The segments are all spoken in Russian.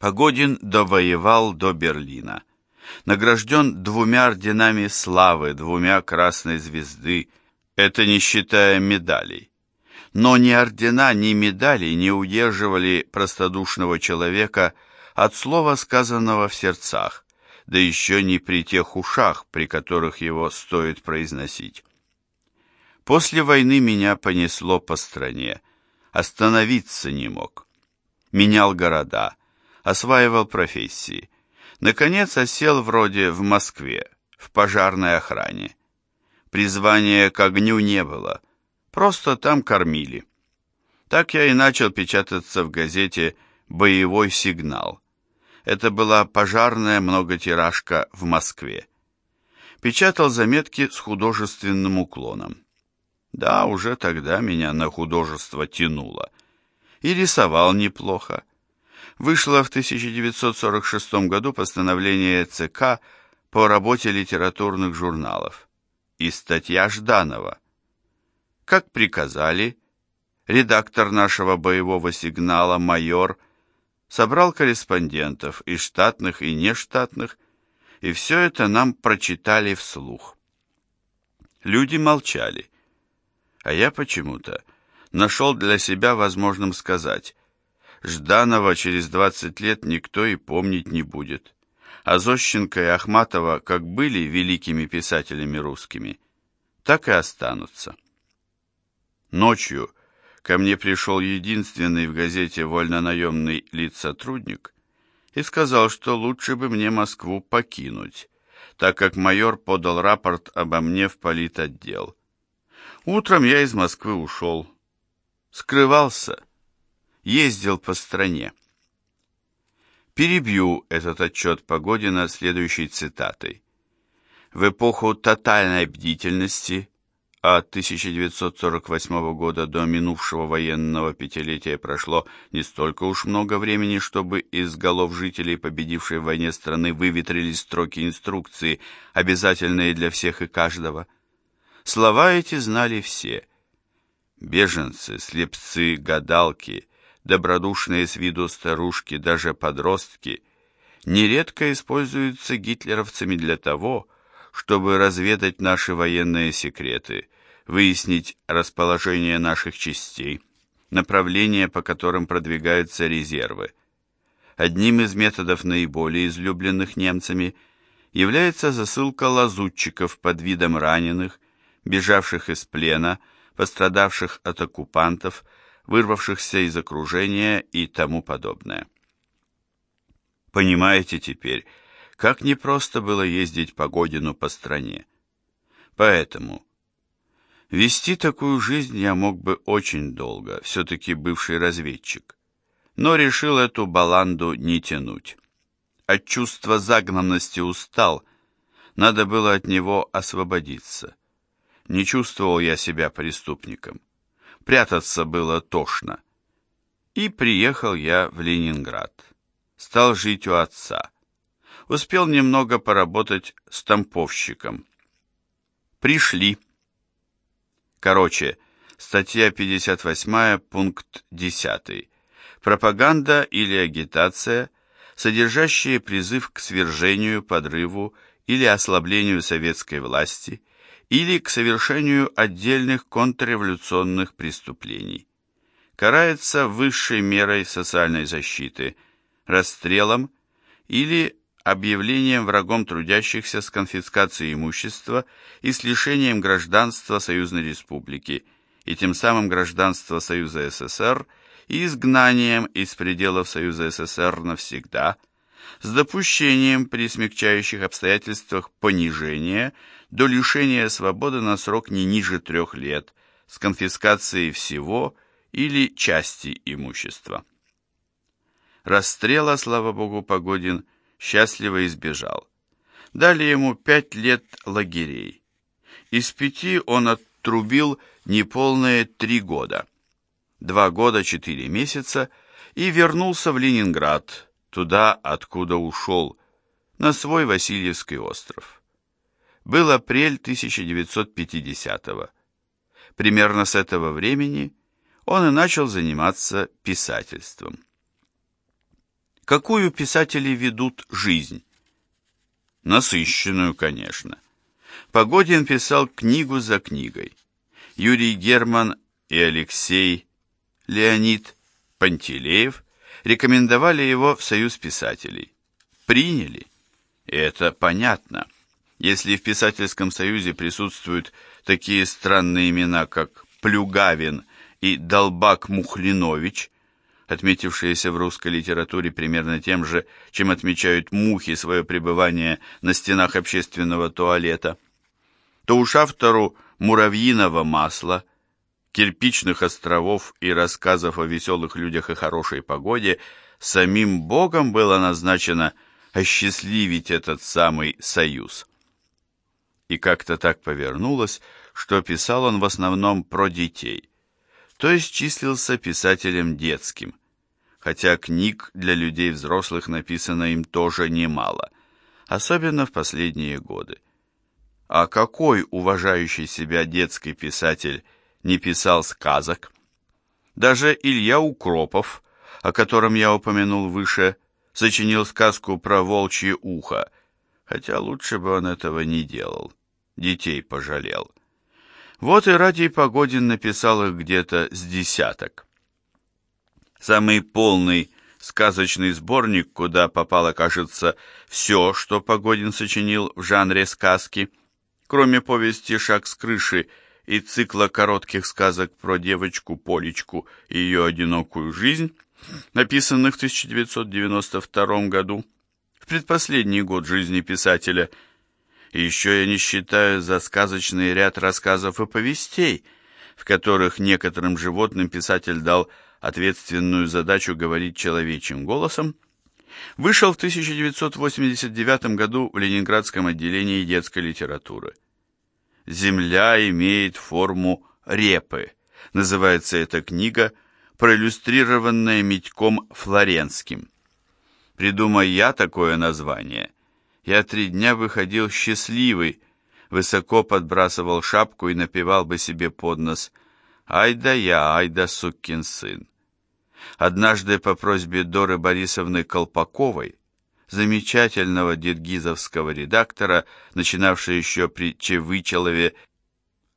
Погодин довоевал до Берлина. Награжден двумя орденами славы, двумя красной звезды, это не считая медалей. Но ни ордена, ни медали не удерживали простодушного человека от слова, сказанного в сердцах, да еще не при тех ушах, при которых его стоит произносить. После войны меня понесло по стране, остановиться не мог. Менял города, осваивал профессии. Наконец осел вроде в Москве, в пожарной охране. Призвания к огню не было, просто там кормили. Так я и начал печататься в газете «Боевой сигнал». Это была пожарная многотиражка в Москве. Печатал заметки с художественным уклоном. Да, уже тогда меня на художество тянуло. И рисовал неплохо. Вышло в 1946 году постановление ЦК по работе литературных журналов и статья Жданова. Как приказали, редактор нашего боевого сигнала, майор, собрал корреспондентов и штатных, и нештатных, и все это нам прочитали вслух. Люди молчали, а я почему-то нашел для себя возможным сказать, Жданова через 20 лет никто и помнить не будет. А Зощенко и Ахматова как были великими писателями русскими, так и останутся. Ночью ко мне пришел единственный в газете вольнонаемный лицотрудник и сказал, что лучше бы мне Москву покинуть, так как майор подал рапорт обо мне в политотдел. Утром я из Москвы ушел. Скрывался ездил по стране. Перебью этот отчет Погодина следующей цитатой. В эпоху тотальной бдительности от 1948 года до минувшего военного пятилетия прошло не столько уж много времени, чтобы из голов жителей победившей в войне страны выветрились строки инструкции, обязательные для всех и каждого. Слова эти знали все. Беженцы, слепцы, гадалки, добродушные с виду старушки, даже подростки, нередко используются гитлеровцами для того, чтобы разведать наши военные секреты, выяснить расположение наших частей, направления, по которым продвигаются резервы. Одним из методов наиболее излюбленных немцами является засылка лазутчиков под видом раненых, бежавших из плена, пострадавших от оккупантов, вырвавшихся из окружения и тому подобное. Понимаете теперь, как непросто было ездить по Годину по стране. Поэтому вести такую жизнь я мог бы очень долго, все-таки бывший разведчик, но решил эту баланду не тянуть. От чувства загнанности устал, надо было от него освободиться. Не чувствовал я себя преступником прятаться было тошно. И приехал я в Ленинград. Стал жить у отца. Успел немного поработать стамповщиком. Пришли. Короче, статья 58, пункт 10. Пропаганда или агитация, содержащие призыв к свержению, подрыву или ослаблению советской власти – или к совершению отдельных контрреволюционных преступлений. Карается высшей мерой социальной защиты, расстрелом или объявлением врагом трудящихся с конфискацией имущества и с лишением гражданства Союзной Республики и тем самым гражданства Союза СССР и изгнанием из пределов Союза СССР навсегда, с допущением при смягчающих обстоятельствах понижения – до лишения свободы на срок не ниже трех лет с конфискацией всего или части имущества. Расстрела, слава богу, Погодин счастливо избежал. Дали ему пять лет лагерей. Из пяти он отрубил неполные три года. Два года четыре месяца и вернулся в Ленинград, туда, откуда ушел, на свой Васильевский остров. Был апрель 1950-го. Примерно с этого времени он и начал заниматься писательством. Какую писатели ведут жизнь? Насыщенную, конечно. Погодин писал книгу за книгой. Юрий Герман и Алексей Леонид Пантелеев рекомендовали его в Союз писателей. Приняли. И это понятно. Если в писательском союзе присутствуют такие странные имена, как Плюгавин и Долбак Мухлинович, отметившиеся в русской литературе примерно тем же, чем отмечают мухи свое пребывание на стенах общественного туалета, то уж автору «Муравьиного масла», «Кирпичных островов» и рассказов о веселых людях и хорошей погоде самим Богом было назначено осчастливить этот самый союз. И как-то так повернулось, что писал он в основном про детей, то есть числился писателем детским, хотя книг для людей взрослых написано им тоже немало, особенно в последние годы. А какой уважающий себя детский писатель не писал сказок? Даже Илья Укропов, о котором я упомянул выше, сочинил сказку про волчье ухо, хотя лучше бы он этого не делал, детей пожалел. Вот и Радий Погодин написал их где-то с десяток. Самый полный сказочный сборник, куда попало, кажется, все, что Погодин сочинил в жанре сказки, кроме повести «Шаг с крыши» и цикла коротких сказок про девочку Полечку и ее одинокую жизнь, написанных в 1992 году, в предпоследний год жизни писателя. И еще я не считаю за сказочный ряд рассказов и повестей, в которых некоторым животным писатель дал ответственную задачу говорить человечьим голосом, вышел в 1989 году в Ленинградском отделении детской литературы. «Земля имеет форму репы», называется эта книга, проиллюстрированная Митьком Флоренским. Придумай я такое название, я три дня выходил счастливый, высоко подбрасывал шапку и напевал бы себе под нос «Ай да я, ай да сукин сын». Однажды по просьбе Доры Борисовны Колпаковой, замечательного дедгизовского редактора, начинавшей еще при Чевычелове,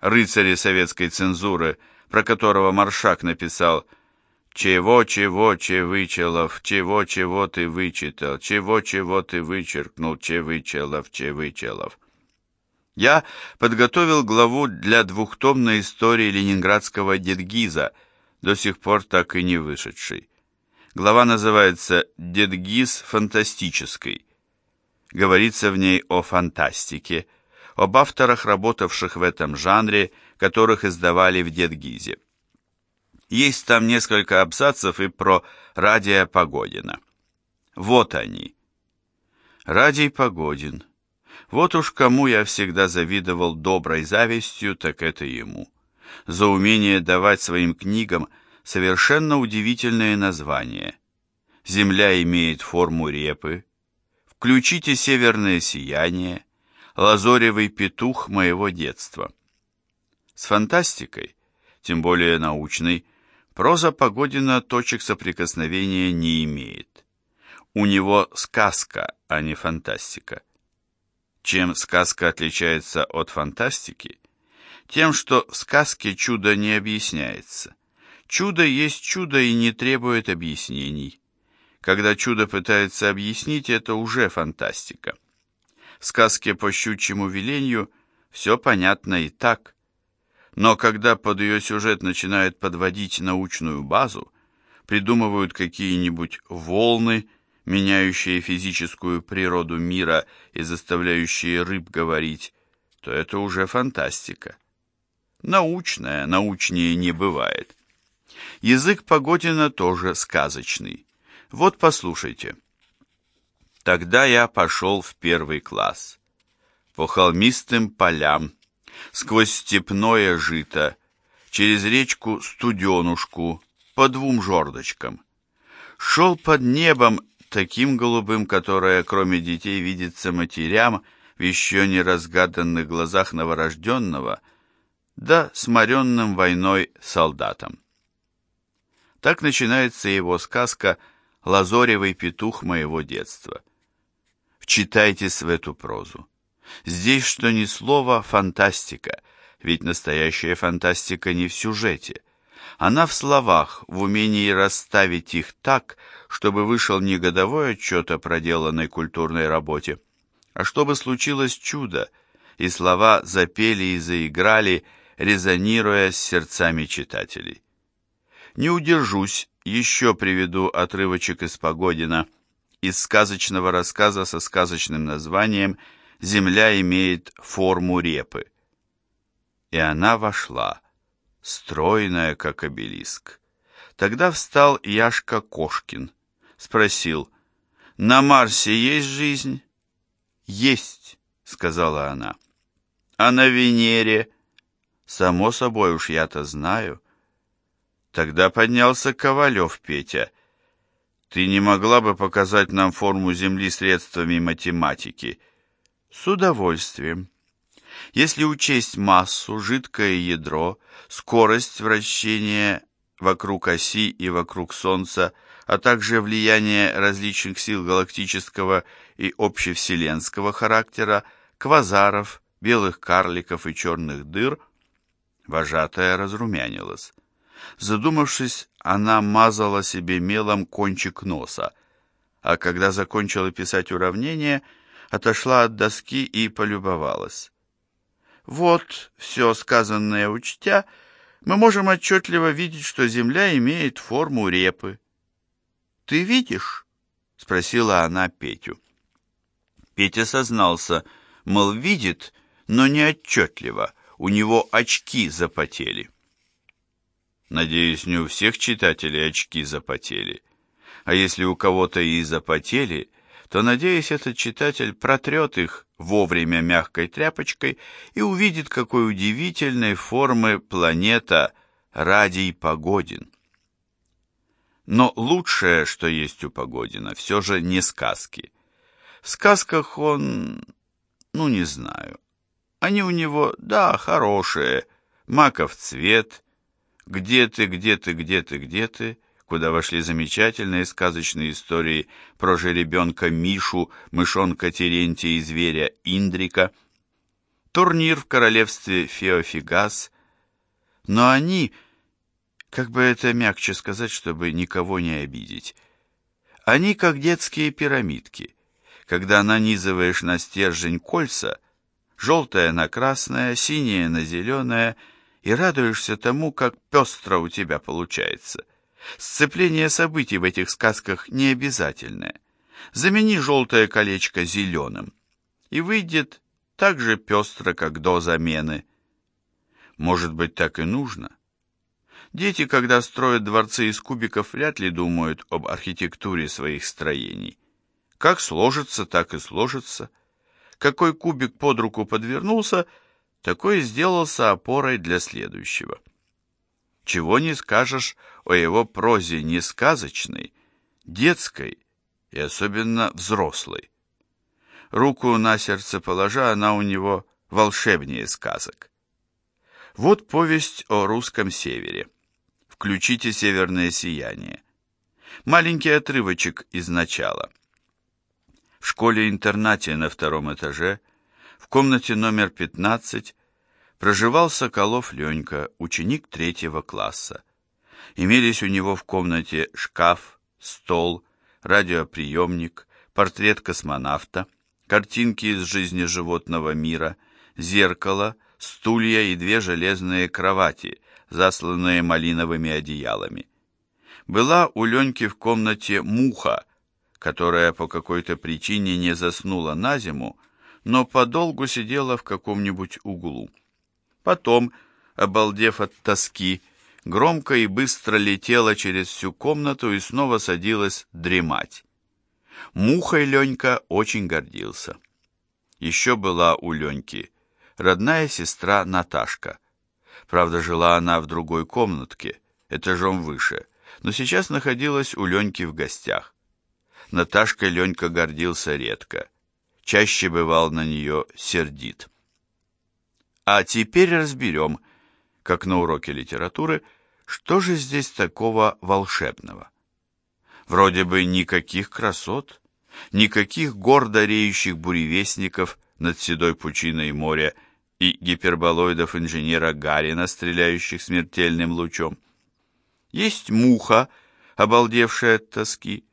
рыцаре советской цензуры, про которого Маршак написал «Чего-чего, Чевычелов, чего-чего ты вычитал, чего-чего ты вычеркнул, Чевычелов, Чевычелов». Я подготовил главу для двухтомной истории ленинградского дедгиза – до сих пор так и не вышедший. Глава называется «Дедгиз фантастической». Говорится в ней о фантастике, об авторах, работавших в этом жанре, которых издавали в Дедгизе. Есть там несколько абзацев и про Радия Погодина. Вот они. Радий Погодин. Вот уж кому я всегда завидовал доброй завистью, так это ему за умение давать своим книгам совершенно удивительное название. «Земля имеет форму репы», «Включите северное сияние», «Лазоревый петух моего детства». С фантастикой, тем более научной, проза Погодина точек соприкосновения не имеет. У него сказка, а не фантастика. Чем сказка отличается от фантастики, тем, что в сказке чудо не объясняется. Чудо есть чудо и не требует объяснений. Когда чудо пытается объяснить, это уже фантастика. В сказке по щучьему велению все понятно и так. Но когда под ее сюжет начинают подводить научную базу, придумывают какие-нибудь волны, меняющие физическую природу мира и заставляющие рыб говорить, то это уже фантастика. Научная, научнее не бывает. Язык Погодина тоже сказочный. Вот послушайте. Тогда я пошел в первый класс. По холмистым полям, сквозь степное жито, через речку Студенушку, по двум жердочкам. Шел под небом, таким голубым, которое, кроме детей, видится матерям в еще не разгаданных глазах новорожденного — да сморенным войной солдатам. Так начинается его сказка лазоревый петух моего детства. Вчитайтесь в эту прозу. Здесь что ни слово фантастика, ведь настоящая фантастика не в сюжете. Она в словах, в умении расставить их так, чтобы вышел не годовой отчет о проделанной культурной работе, а чтобы случилось чудо, и слова запели и заиграли, резонируя с сердцами читателей. Не удержусь, еще приведу отрывочек из Погодина, из сказочного рассказа со сказочным названием «Земля имеет форму репы». И она вошла, стройная, как обелиск. Тогда встал Яшка Кошкин, спросил, «На Марсе есть жизнь?» «Есть», — сказала она. «А на Венере?» «Само собой уж я-то знаю». Тогда поднялся Ковалев Петя. «Ты не могла бы показать нам форму Земли средствами математики?» «С удовольствием». Если учесть массу, жидкое ядро, скорость вращения вокруг оси и вокруг Солнца, а также влияние различных сил галактического и общевселенского характера, квазаров, белых карликов и черных дыр, вожатая разрумянилась. Задумавшись, она мазала себе мелом кончик носа, а когда закончила писать уравнение, отошла от доски и полюбовалась. Вот, все сказанное учтя, мы можем отчетливо видеть, что Земля имеет форму репы. «Ты видишь?» — спросила она Петю. Петя сознался, мол, видит, но не отчетливо, у него очки запотели. Надеюсь, не у всех читателей очки запотели. А если у кого-то и запотели, то, надеюсь, этот читатель протрет их вовремя мягкой тряпочкой и увидит, какой удивительной формы планета Радий Погодин. Но лучшее, что есть у Погодина, все же не сказки. В сказках он, ну не знаю, они у него, да, хорошие, маков цвет, где ты, где ты, где ты, где ты, куда вошли замечательные сказочные истории про жеребенка Мишу, мышонка Терентия и зверя Индрика, турнир в королевстве Феофигас, но они, как бы это мягче сказать, чтобы никого не обидеть, они как детские пирамидки, когда нанизываешь на стержень кольца, желтое на красное, синее на зеленое – и радуешься тому, как пестро у тебя получается. Сцепление событий в этих сказках не обязательное. Замени желтое колечко зеленым, и выйдет так же пестро, как до замены. Может быть, так и нужно? Дети, когда строят дворцы из кубиков, вряд ли думают об архитектуре своих строений. Как сложится, так и сложится. Какой кубик под руку подвернулся – такой сделался опорой для следующего. Чего не скажешь о его прозе не сказочной, детской и особенно взрослой. Руку на сердце положа, она у него волшебнее сказок. Вот повесть о русском севере. Включите «Северное сияние». Маленький отрывочек из начала. В школе-интернате на втором этаже – в комнате номер 15 проживал Соколов Ленька, ученик третьего класса. Имелись у него в комнате шкаф, стол, радиоприемник, портрет космонавта, картинки из жизни животного мира, зеркало, стулья и две железные кровати, засланные малиновыми одеялами. Была у Леньки в комнате муха, которая по какой-то причине не заснула на зиму, но подолгу сидела в каком-нибудь углу. Потом, обалдев от тоски, громко и быстро летела через всю комнату и снова садилась дремать. Мухой Ленька очень гордился. Еще была у Леньки родная сестра Наташка. Правда, жила она в другой комнатке, этажом выше, но сейчас находилась у Леньки в гостях. Наташкой Ленька гордился редко чаще бывал на нее сердит. А теперь разберем, как на уроке литературы, что же здесь такого волшебного. Вроде бы никаких красот, никаких гордо реющих буревестников над седой пучиной моря и гиперболоидов инженера Гарина, стреляющих смертельным лучом. Есть муха, обалдевшая от тоски,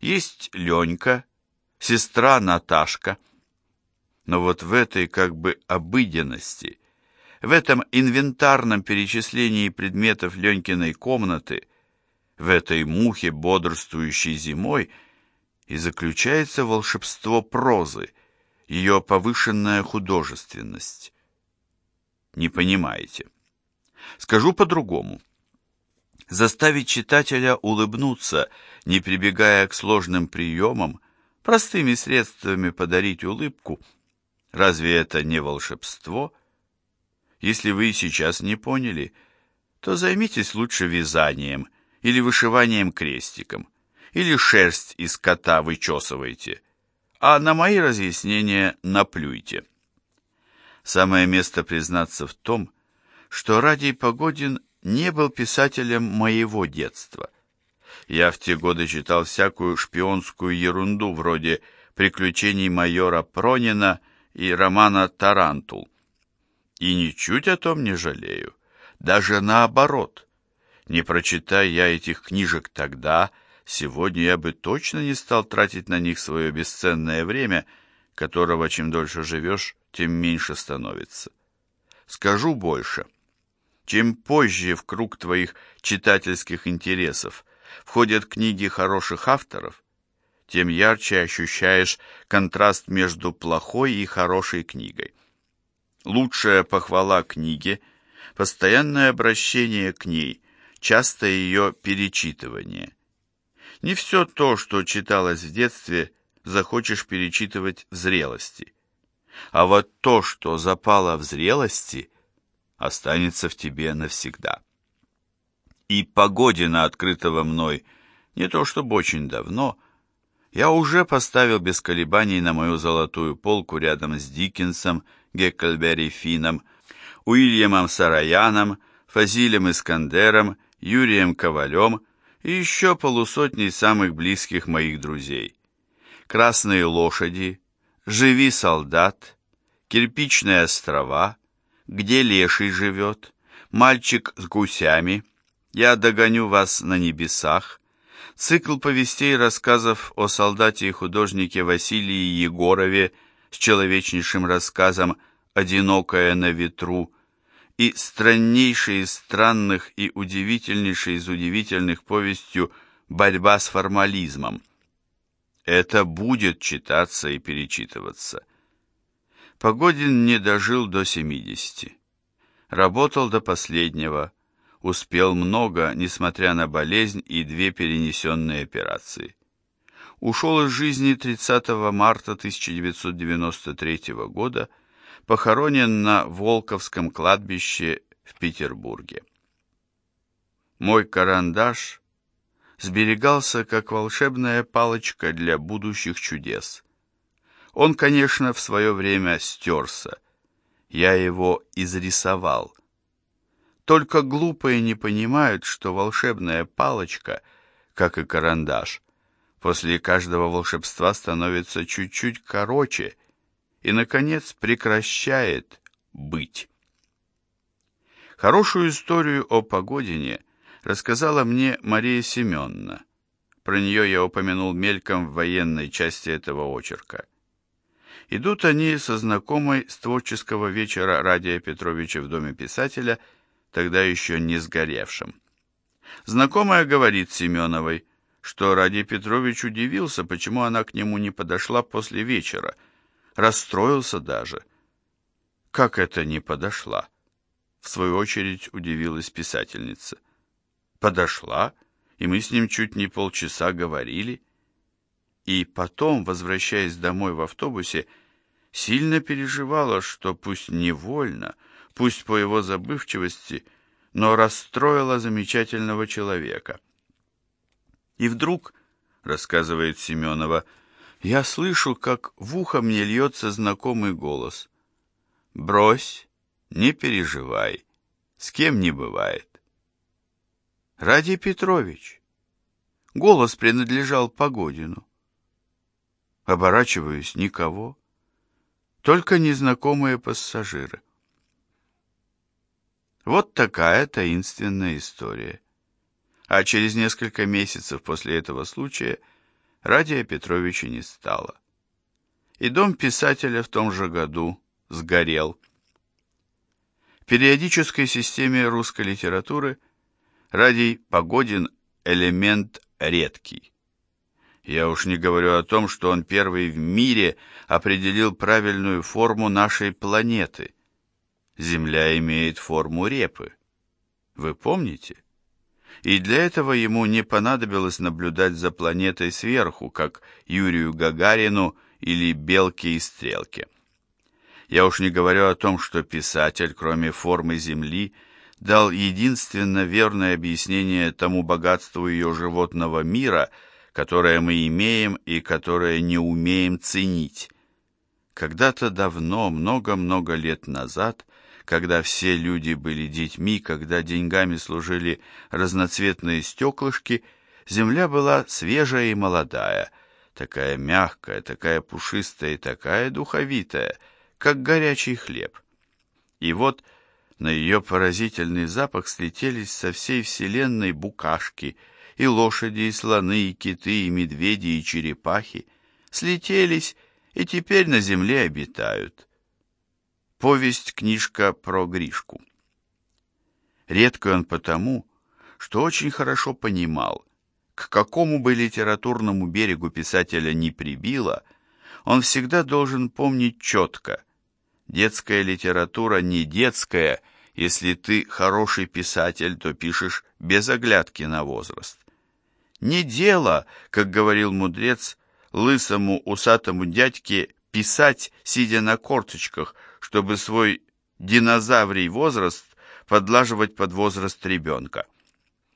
есть Ленька, сестра Наташка. Но вот в этой как бы обыденности, в этом инвентарном перечислении предметов Ленькиной комнаты, в этой мухе, бодрствующей зимой, и заключается волшебство прозы, ее повышенная художественность. Не понимаете. Скажу по-другому. Заставить читателя улыбнуться, не прибегая к сложным приемам, простыми средствами подарить улыбку, разве это не волшебство? Если вы сейчас не поняли, то займитесь лучше вязанием или вышиванием крестиком, или шерсть из кота вычесывайте, а на мои разъяснения наплюйте. Самое место признаться в том, что Радий Погодин не был писателем моего детства. Я в те годы читал всякую шпионскую ерунду вроде «Приключений майора Пронина» и романа «Тарантул». И ничуть о том не жалею, даже наоборот. Не прочитая я этих книжек тогда, сегодня я бы точно не стал тратить на них свое бесценное время, которого чем дольше живешь, тем меньше становится. Скажу больше. Чем позже в круг твоих читательских интересов входят книги хороших авторов, тем ярче ощущаешь контраст между плохой и хорошей книгой. Лучшая похвала книге – постоянное обращение к ней, часто ее перечитывание. Не все то, что читалось в детстве, захочешь перечитывать в зрелости. А вот то, что запало в зрелости, останется в тебе навсегда. И Погодина, открытого мной, не то чтобы очень давно, я уже поставил без колебаний на мою золотую полку рядом с Диккенсом, Геккельбери Финном, Уильямом Сараяном, Фазилем Искандером, Юрием Ковалем и еще полусотней самых близких моих друзей. «Красные лошади», «Живи, солдат», «Кирпичные острова», «Где леший живет», «Мальчик с гусями», «Я догоню вас на небесах», цикл повестей и рассказов о солдате и художнике Василии Егорове с человечнейшим рассказом «Одинокая на ветру», и страннейшей из странных и удивительнейшей из удивительных повестью «Борьба с формализмом». Это будет читаться и перечитываться. Погодин не дожил до 70. Работал до последнего, успел много, несмотря на болезнь и две перенесенные операции. Ушел из жизни 30 марта 1993 года, похоронен на Волковском кладбище в Петербурге. Мой карандаш сберегался как волшебная палочка для будущих чудес. Он, конечно, в свое время стерся. Я его изрисовал. Только глупые не понимают, что волшебная палочка, как и карандаш, после каждого волшебства становится чуть-чуть короче и, наконец, прекращает быть. Хорошую историю о Погодине рассказала мне Мария Семеновна. Про нее я упомянул мельком в военной части этого очерка. Идут они со знакомой с творческого вечера Радия Петровича в Доме писателя – тогда еще не сгоревшим. Знакомая говорит Семеновой, что Ради Петрович удивился, почему она к нему не подошла после вечера, расстроился даже. Как это не подошла? В свою очередь удивилась писательница. Подошла, и мы с ним чуть не полчаса говорили. И потом, возвращаясь домой в автобусе, сильно переживала, что пусть невольно, пусть по его забывчивости, но расстроила замечательного человека. И вдруг, рассказывает Семенова, я слышу, как в ухо мне льется знакомый голос. «Брось, не переживай, с кем не бывает». Ради Петрович, Голос принадлежал Погодину. Оборачиваюсь, никого. Только незнакомые пассажиры. Вот такая таинственная история. А через несколько месяцев после этого случая Радия Петровича не стало. И дом писателя в том же году сгорел. В периодической системе русской литературы Радий Погодин элемент редкий. Я уж не говорю о том, что он первый в мире определил правильную форму нашей планеты – Земля имеет форму репы. Вы помните? И для этого ему не понадобилось наблюдать за планетой сверху, как Юрию Гагарину или Белке и Стрелке. Я уж не говорю о том, что писатель, кроме формы Земли, дал единственно верное объяснение тому богатству ее животного мира, которое мы имеем и которое не умеем ценить. Когда-то давно, много-много лет назад, когда все люди были детьми, когда деньгами служили разноцветные стеклышки, земля была свежая и молодая, такая мягкая, такая пушистая и такая духовитая, как горячий хлеб. И вот на ее поразительный запах слетелись со всей вселенной букашки, и лошади, и слоны, и киты, и медведи, и черепахи, слетелись и теперь на земле обитают. Повесть-книжка про Гришку. Редко он потому, что очень хорошо понимал, к какому бы литературному берегу писателя ни прибило, он всегда должен помнить четко. Детская литература не детская, если ты хороший писатель, то пишешь без оглядки на возраст. Не дело, как говорил мудрец, лысому усатому дядьке писать, сидя на корточках, чтобы свой динозаврий возраст подлаживать под возраст ребенка.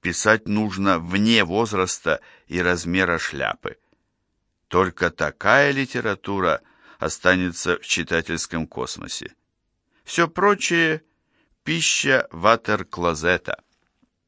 Писать нужно вне возраста и размера шляпы. Только такая литература останется в читательском космосе. Все прочее – пища ватер-клозета.